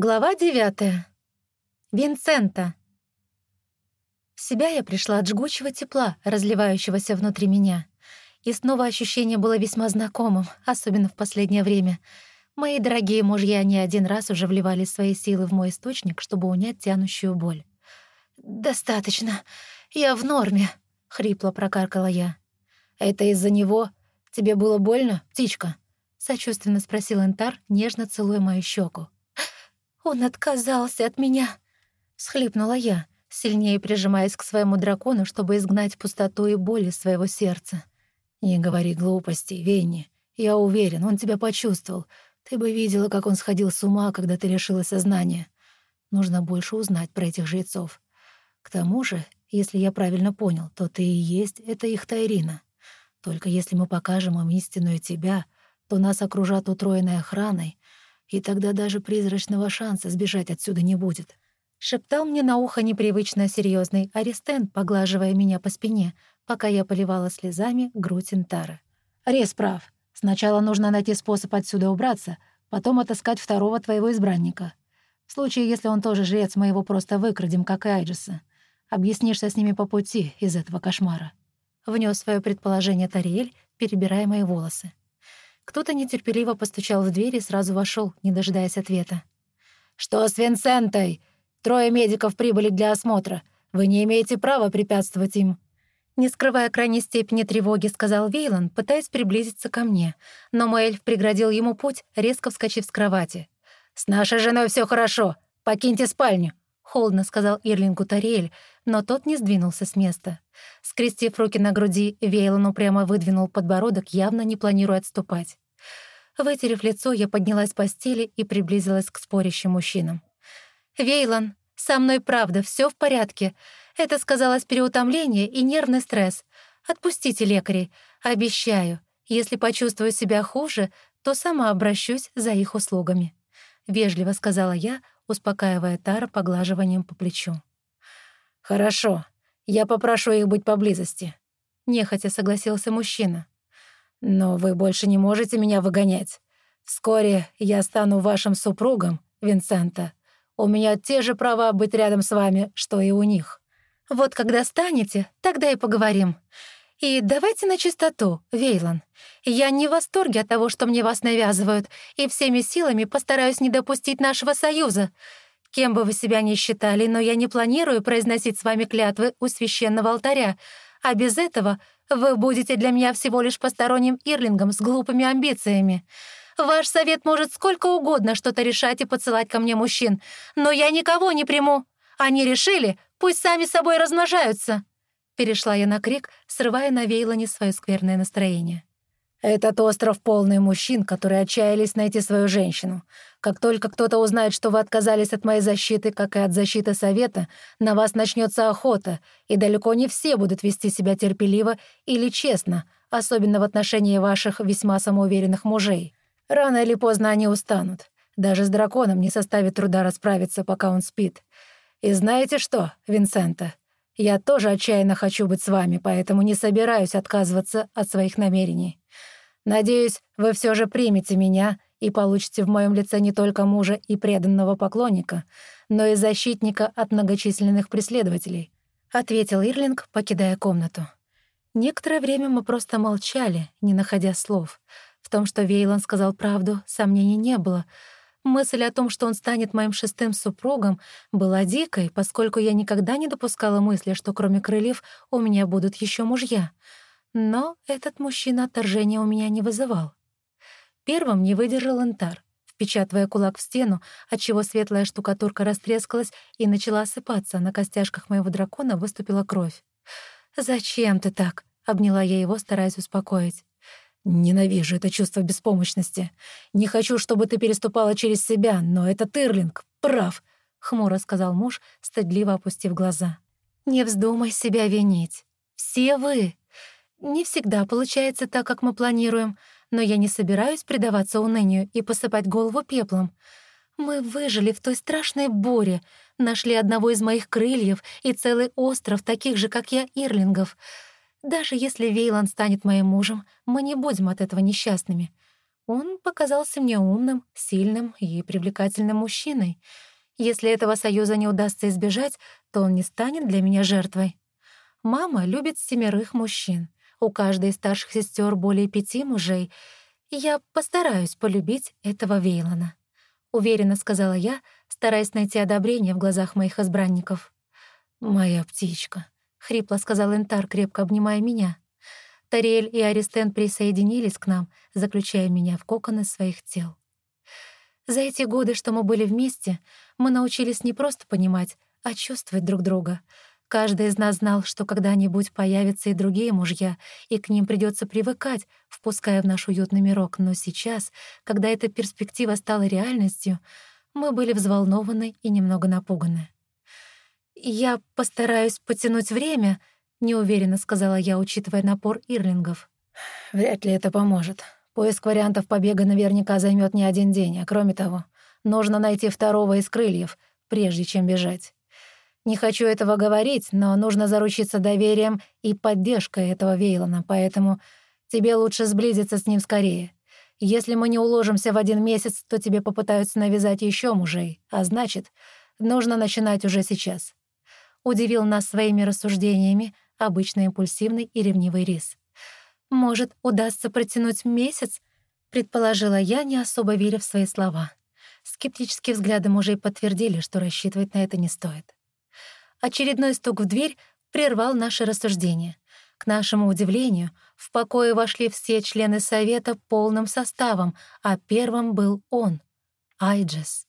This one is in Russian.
Глава девятая. Винсента. В себя я пришла от жгучего тепла, разливающегося внутри меня. И снова ощущение было весьма знакомым, особенно в последнее время. Мои дорогие мужья не один раз уже вливали свои силы в мой источник, чтобы унять тянущую боль. «Достаточно. Я в норме», — хрипло прокаркала я. «Это из-за него? Тебе было больно, птичка?» — сочувственно спросил Энтар, нежно целуя мою щеку. «Он отказался от меня!» — схлипнула я, сильнее прижимаясь к своему дракону, чтобы изгнать пустоту и боль из своего сердца. «Не говори глупостей, Венни. Я уверен, он тебя почувствовал. Ты бы видела, как он сходил с ума, когда ты лишилась сознания. Нужно больше узнать про этих жрецов. К тому же, если я правильно понял, то ты и есть это их Тайрина. Только если мы покажем им истинную тебя, то нас окружат утроенной охраной, и тогда даже призрачного шанса сбежать отсюда не будет. Шептал мне на ухо непривычно серьезный Аристен, поглаживая меня по спине, пока я поливала слезами грудь Интара. «Рез прав. Сначала нужно найти способ отсюда убраться, потом отыскать второго твоего избранника. В случае, если он тоже жрец, мы его просто выкрадем, как и Айджиса. Объяснишься с ними по пути из этого кошмара». Внес свое предположение Тариэль, перебирая мои волосы. Кто-то нетерпеливо постучал в дверь и сразу вошел, не дожидаясь ответа. «Что с Винсентой? Трое медиков прибыли для осмотра. Вы не имеете права препятствовать им». Не скрывая крайней степени тревоги, сказал Вейлон, пытаясь приблизиться ко мне. Но мой эльф преградил ему путь, резко вскочив с кровати. «С нашей женой все хорошо. Покиньте спальню», — холодно сказал Ирлингу Тариэль, но тот не сдвинулся с места. Скрестив руки на груди, Вейлон упрямо выдвинул подбородок, явно не планируя отступать. Вытерев лицо, я поднялась с постели и приблизилась к спорящим мужчинам. «Вейлон, со мной правда, все в порядке. Это сказалось переутомление и нервный стресс. Отпустите лекарей. Обещаю, если почувствую себя хуже, то сама обращусь за их услугами», — вежливо сказала я, успокаивая Тара поглаживанием по плечу. «Хорошо, я попрошу их быть поблизости», — нехотя согласился мужчина. «Но вы больше не можете меня выгонять. Вскоре я стану вашим супругом, Винсента. У меня те же права быть рядом с вами, что и у них». «Вот когда станете, тогда и поговорим. И давайте на чистоту, Вейлон. Я не в восторге от того, что мне вас навязывают, и всеми силами постараюсь не допустить нашего союза. Кем бы вы себя ни считали, но я не планирую произносить с вами клятвы у священного алтаря, а без этого вы будете для меня всего лишь посторонним ирлингом с глупыми амбициями. Ваш совет может сколько угодно что-то решать и подсылать ко мне мужчин, но я никого не приму. Они решили, пусть сами собой размножаются». Перешла я на крик, срывая на Вейлоне свое скверное настроение. Этот остров полный мужчин, которые отчаялись найти свою женщину. Как только кто-то узнает, что вы отказались от моей защиты, как и от защиты Совета, на вас начнется охота, и далеко не все будут вести себя терпеливо или честно, особенно в отношении ваших весьма самоуверенных мужей. Рано или поздно они устанут. Даже с драконом не составит труда расправиться, пока он спит. И знаете что, Винсента? Я тоже отчаянно хочу быть с вами, поэтому не собираюсь отказываться от своих намерений. Надеюсь, вы все же примете меня и получите в моем лице не только мужа и преданного поклонника, но и защитника от многочисленных преследователей», — ответил Ирлинг, покидая комнату. Некоторое время мы просто молчали, не находя слов. В том, что Вейлон сказал правду, сомнений не было. Мысль о том, что он станет моим шестым супругом, была дикой, поскольку я никогда не допускала мысли, что кроме крыльев у меня будут еще мужья — но этот мужчина отторжения у меня не вызывал. Первым не выдержал Интар, впечатывая кулак в стену, отчего светлая штукатурка растрескалась и начала осыпаться, на костяшках моего дракона выступила кровь. «Зачем ты так?» — обняла я его, стараясь успокоить. «Ненавижу это чувство беспомощности. Не хочу, чтобы ты переступала через себя, но это Тырлинг прав», — хмуро сказал муж, стыдливо опустив глаза. «Не вздумай себя винить. Все вы не всегда получается так, как мы планируем, но я не собираюсь предаваться унынию и посыпать голову пеплом. Мы выжили в той страшной буре, нашли одного из моих крыльев и целый остров таких же, как я, ирлингов. Даже если Вейлан станет моим мужем, мы не будем от этого несчастными. Он показался мне умным, сильным и привлекательным мужчиной. Если этого союза не удастся избежать, то он не станет для меня жертвой. Мама любит семерых мужчин. У каждой из старших сестер более пяти мужей. я постараюсь полюбить этого Вейлона. Уверенно сказала я, стараясь найти одобрение в глазах моих избранников. «Моя птичка», — хрипло сказал Энтар, крепко обнимая меня. Тариэль и Аристен присоединились к нам, заключая меня в коконы своих тел. За эти годы, что мы были вместе, мы научились не просто понимать, а чувствовать друг друга. Каждый из нас знал, что когда-нибудь появятся и другие мужья, и к ним придется привыкать, впуская в наш уютный мирок. Но сейчас, когда эта перспектива стала реальностью, мы были взволнованы и немного напуганы. «Я постараюсь потянуть время», — неуверенно сказала я, учитывая напор ирлингов. «Вряд ли это поможет. Поиск вариантов побега наверняка займет не один день, а кроме того, нужно найти второго из крыльев, прежде чем бежать. Не хочу этого говорить, но нужно заручиться доверием и поддержкой этого Вейлона, поэтому тебе лучше сблизиться с ним скорее. Если мы не уложимся в один месяц, то тебе попытаются навязать еще мужей, а значит, нужно начинать уже сейчас». Удивил нас своими рассуждениями — обычно импульсивный и ревнивый рис. «Может, удастся протянуть месяц?» — предположила я, не особо веря в свои слова. Скептические взгляды мужей подтвердили, что рассчитывать на это не стоит. Очередной стук в дверь прервал наше рассуждение. К нашему удивлению, в покое вошли все члены совета полным составом, а первым был он — Айджес.